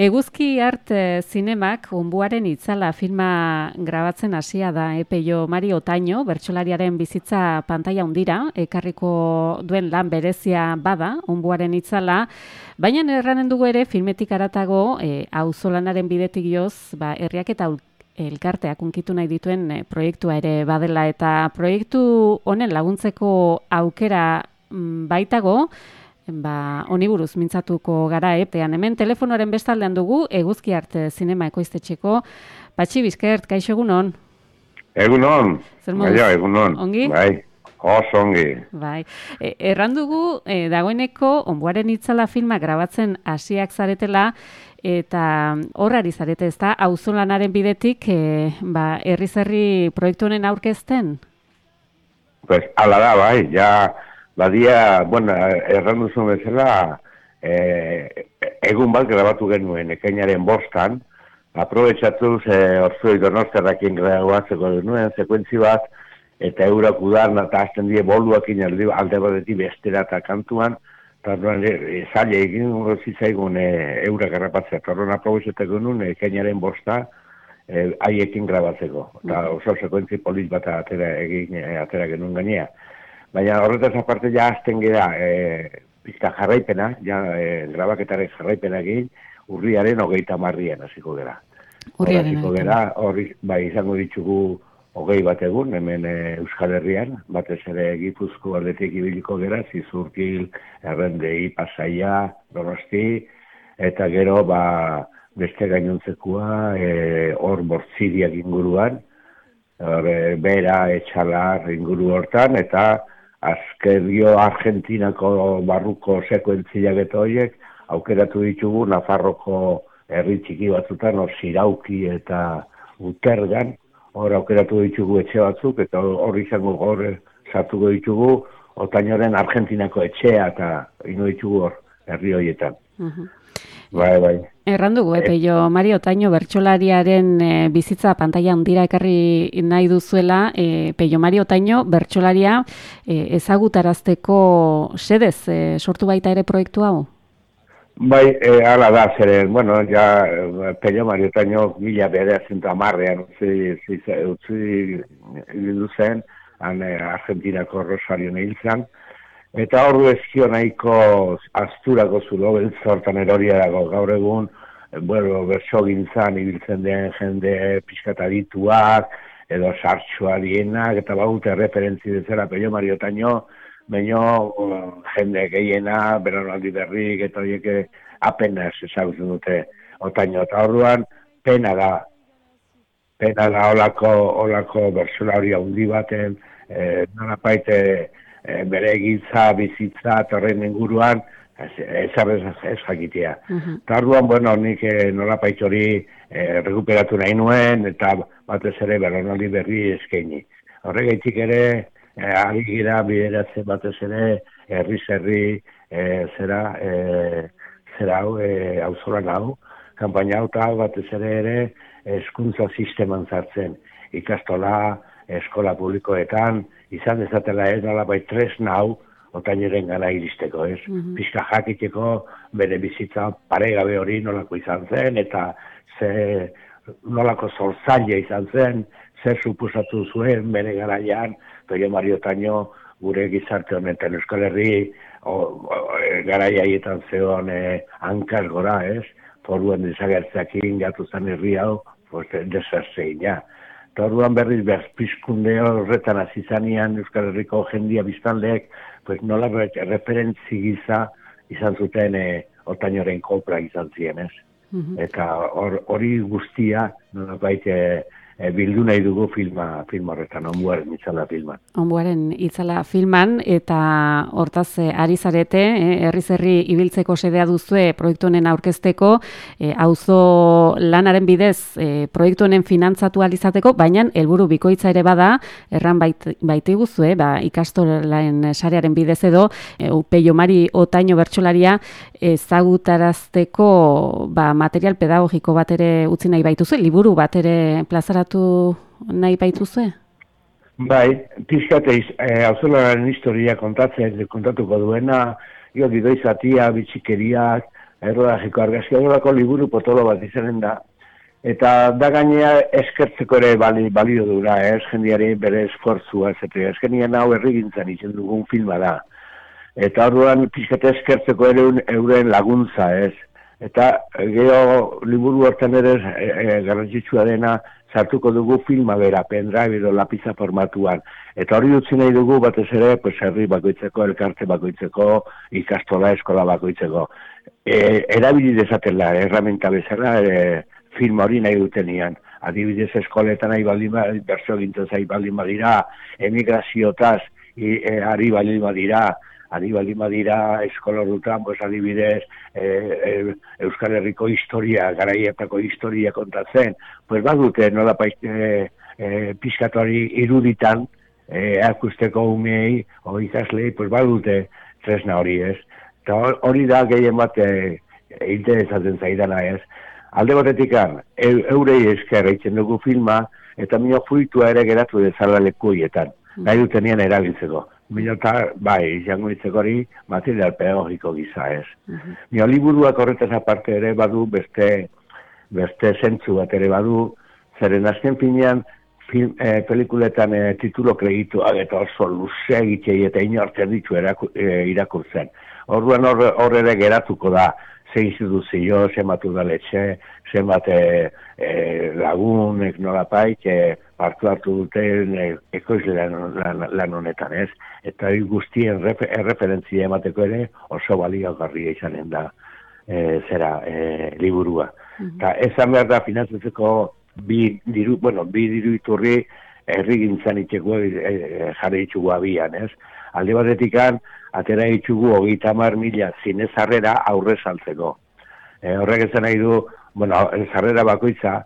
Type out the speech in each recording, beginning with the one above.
Eguzki art zinemak onbuaren itzala filma grabatzen hasia da Epeio Mari Otaino, bertsolariaren bizitza pantaila hundira, ekarriko duen lan berezia bada onbuaren itzala, baina erranen dugu ere filmetik aratago e, auzolanaren bidetik joz, ba, herriak eta elkarteak unkitu nahi dituen e, proiektua ere badela. Eta proiektu honen laguntzeko aukera mm, baitago, ba, oniburuz mintzatuko gara epean. Hemen telefonoaren bestaldean dugu, eguzki arte zinema ekoiztetxeko. Patxi bizkert, kaixo egunon? Egunon, baina egunon. Ongi? Bai, oso ongi. Bai, e, erran dugu, e, dagoeneko, onbuaren itzala filma grabatzen hasiak zaretela, eta horrari zarete ez da, auzolanaren bidetik, e, ba, herri proiektu honen aurkezten? Pues, ala da, bai, ja, badia, bueno, erran duzu bezala, e, egun bat grabatu genuen ekainaren bostan, aprobetsatuz e, orzoi donosterrakin grabatzeko genuen, sekuentzi bat, eta eurak udan, eta azten die boluak alde, batetik bestera eta kantuan, eta e, zaila egin zitzaigun e, eurak garrapatzea, eta horren aprobetsateko genuen, ekainaren bosta, e, haiekin grabatzeko, eta mm. oso sekuentzi polit bat atera, egin, atera genuen gainea. Baina horretaz aparte ja azten gira e, pizka jarraipena, ja e, grabaketaren jarraipena egin, urriaren hogeita marrien hasiko gara. Urriaren hasiko gara, horri, bai, izango ditugu hogei bat egun, hemen e, Euskal Herrian, batez ere gipuzko aldetik ibiliko gara, zizurkil, errendei, pasaia, donosti, eta gero, ba, beste gainontzekua, e, hor bortziriak inguruan, bera, etxalar inguru hortan, eta azkerio Argentinako barruko sekuentziak eta horiek, aukeratu ditugu Nafarroko herri txiki batzutan, hor Sirauki eta Utergan, hor aukeratu ditugu etxe batzuk, eta hor izango hor sartuko ditugu, otainoren Argentinako etxea eta ino ditugu hor herri horietan. Bai, bai. Errandugu, eh, peio, Mario Taino bertsolariaren e, bizitza pantalla handira ekarri nahi duzuela, e, peio Mario Taino bertsolaria e, ezagutarazteko sedez e, sortu baita ere proiektu hau? Bai, e, ala da, zeren, bueno, ja, peio Mario Taino mila bere azintu amarrean utzi, utzi, utzi, utzi, zen, Argentinako Rosario Neilzan, Eta hor du ezkio nahiko asturako zulo, beltzortan eroria dago gaur egun, bueno, berso gintzan ibiltzen den jende piskatadituak, edo sartxua dienak, eta baute referentzi dezera, peio Mario Taino, baino jende gehiena, beran berrik, eta horiek apenas ezagutzen dute otaino. Eta orduan, pena da, pena da olako, olako bersula hori handi baten, eh, nara paite, e, bere egitza, bizitza, torren inguruan, ez ez, jakitea. Uh bueno, nik e, nola hori e, recuperatu nahi nuen, eta batez ere berronaldi berri eskaini. Horregaitik ere, e, ari gira bideratzen batez ere, herri zerri, e, zera, e, zera hau, e, hau zoran hau, kampaina hau batez ere ere, eskuntza sisteman zartzen. Ikastola, eskola publikoetan, izan dezatela ez nala bai tres nau, otaineren gana iristeko, ez? Mm Pizka jakiteko bere bizitza paregabe hori nolako izan zen, eta ze nolako zorzaila izan zen, zer supusatu zuen bere garaian, Toio Mario Taino gure gizarte honetan Euskal Herri o, o, e, garaia hietan zeon e, hankaz gora, ez? Foruen desagertzeakin gatu zen herri hau, pues, desaztein, ja. Eta orduan berriz behar pizkunde horretan azizanian Euskal Herriko jendia biztanleek, pues nola referentzi giza izan zuten e, otainoren kopra izan zien, ez? Mhm. Eta hori guztia, nola baita, e, bildu nahi dugu filma, filma horretan, onbuaren itzala filman. Onbuaren itzala filman, eta hortaz e, ari zarete, e, herri zerri ibiltzeko sedea duzue proiektu honen aurkezteko, e, auzo lanaren bidez e, proiektu honen finantzatu alizateko, baina helburu bikoitza ere bada, erran bait, baite guzue, ba, ikastolaen sarearen bidez edo, e, peio mari otaino bertxolaria ezagutarazteko ba, material pedagogiko bat ere utzi nahi baituzu, liburu bat ere plazarat kontatu nahi baituzue? Bai, pizkate eh, historia kontatzen, kontatuko duena, jo bidoi zatia, bitxikeriak, errodagiko argazki liburu potolo bat izanen da, eta da gainea eskertzeko ere bali, balio dura, ez jendiari bere esfortzua, ez jendian hau errigintzan izan dugun filma da. Eta orduan pixkate eskertzeko ere euren laguntza, ez. Eta geho liburu hortan ere e, e, garrantzitsua dena sartuko dugu filma bera, pendrive edo lapiza formatuan. Eta hori utzi nahi dugu batez ere, pues, herri bakoitzeko, elkarte bakoitzeko, ikastola, eskola bakoitzeko. E, erabili dezatela, erramenta bezala, e, film hori nahi dutenian. Adibidez eskoletan nahi baldin badira, berzo gintzen zai baldin badira, emigraziotaz, e, ari baldin badira, ari baldin badira eskola horretan, pues, adibidez e, e, Euskal Herriko historia, garaietako historia kontatzen, pues badute nola paiste e, e, piskatori iruditan, e, akusteko umei, hori ikaslei, pues badute tresna hori ez. Eta hori da gehien bat e, interesatzen zaidana ez. Alde batetik eurei esker eitzen dugu filma, eta minio fruitua ere geratu dezala lekuietan. Mm. Nahi duten erabiltzeko. Minota, bai, izango hori material pedagogiko giza ez. Uh -huh. Mio liburuak horretaz aparte ere badu, beste, beste zentzu bat ere badu, zeren azken finean, film, eh, pelikuletan eh, titulo kreditu eta oso luze egitei eta inortzen ditu eraku, eh, irakurtzen. Orduan hor ere geratuko da, ze instituzio, ze matu da letxe, ze mate eh, lagunek nolapaik, eh, hartu hartu duten e, ekoizle lan, lan, honetan ez. Eta guztien erreferentzia emateko ere oso baliagarria izanen da e, zera e, liburua. Mm -hmm. ezan behar da finantzatzeko bi diru, bueno, bi diru iturri herri gintzan itxeko e, e, jarri itxugu abian ez. Alde batetik atera itxugu hogeita mar mila zinezarrera aurre saltzeko. E, horrek ezen nahi du, bueno, zarrera bakoitza,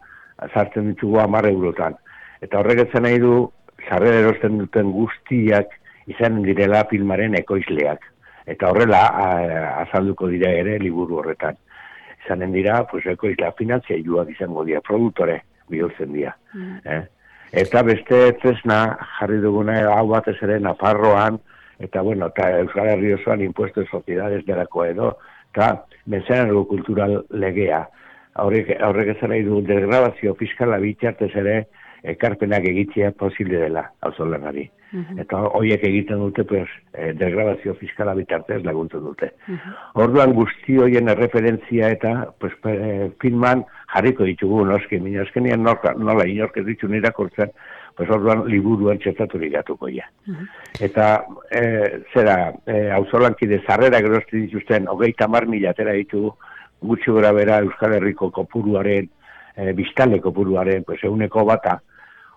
sartzen ditugu amar eurotan. Eta horrek etzen nahi du, sarrera erosten duten guztiak izan direla filmaren ekoizleak. Eta horrela azalduko dira ere liburu horretan. Izanen dira, pues, ekoizla finantzia joak izango dira, produktore bihurtzen dira. Mm. Eh? Eta beste tresna jarri duguna hau bat ez ere Nafarroan, eta bueno, eta Euskal Herri osoan impuesto de sociedades delako edo, eta menzenan kultural legea. Horrek, horrek ez nahi du, desgrabazio fiskala bitxartez ere, ekarpenak egitzea posible dela auzolanari. Uh Eta horiek egiten dute, pues, eh, desgrabazio fiskala bitartez laguntzen dute. Orduan guzti horien referentzia eta pues, eh, filman jarriko ditugu, noski, mina eskenean nola inork ez ditu irakurtzen, pues orduan liburuan txertatu ligatuko ja. Eta eh, zera, eh, auzolankide zarrera gerozti dituzten, hogeita mar mila atera ditugu, gutxi gora bera Euskal Herriko kopuruaren, eh, biztale kopuruaren, pues, euneko bata,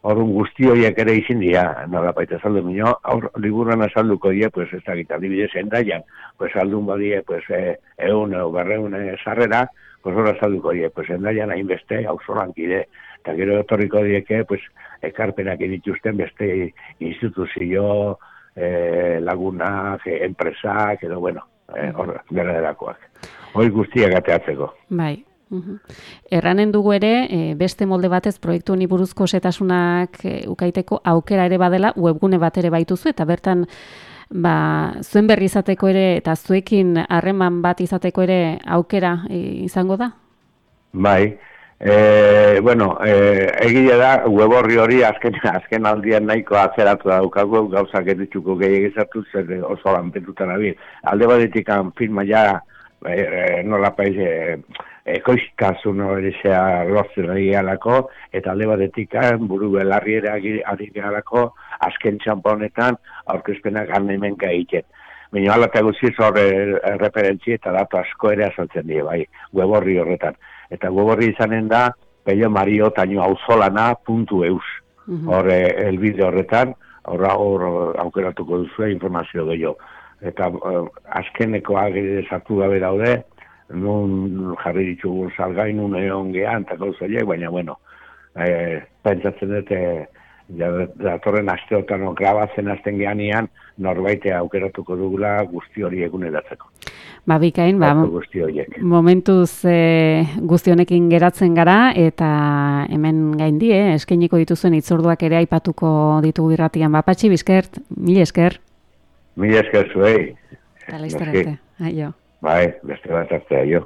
Orrun guzti horiek ere izin dira, nola baita saldu minio, aur, liburuan azalduko die, pues ez da gita, dibidez endaian, pues aldun badie, pues e, eun, e, berreun e, sarrera, pues hor azalduko die, pues endaian hainbeste, hau kide, eta gero etorriko dieke, pues ekarpenak edituzten beste instituzio, e, lagunak, e, enpresak, edo bueno, e, hor, dela delakoak. Hoi guztiak ateatzeko. Bai, Erranen dugu ere, e, beste molde batez proiektu honi buruzko setasunak e, ukaiteko aukera ere badela webgune bat ere baituzu eta bertan ba, zuen berri izateko ere eta zuekin harreman bat izateko ere aukera e, izango da? Bai, e, bueno, e, egia da web horri hori azken, azken aldian nahiko azeratu da daukagu gauzak editzuko gehiagizatu zer oso lanpetutan abil. Alde batetik firma ja e, nola paiz ekoiztasun hori zea lortzen ari galako, eta alde batetik buru belarri ere ari galako, azken txampa honetan, aurkezpenak hemenka egiten. Baina ala eta guziz horre referentzi eta datu asko ere azaltzen die, bai, weborri horretan. Eta weborri izanen da, peio mario taino auzolana puntu eus. Mhm. Horre, elbide horretan, horra hor aukeratuko duzu informazio gehiago. Eta azkeneko agire sartu gabe daude, nun jarri ditugu salgainun egon gehan, eta gauza baina, bueno, e, pentsatzen dute, eh, datorren asteotan no, grabatzen azten gehanean, norbaite aukeratuko dugula guzti hori eguneratzeko. Ba, bikain, ba, momentuz e, guzti honekin geratzen gara, eta hemen gaindi, eh, eskeniko dituzuen itzorduak ere aipatuko ditugu irratian. Ba, patxi, bizkert, mil esker. Mil esker zuei. Eta laizterate, aio. Bai, beste bat artea jo.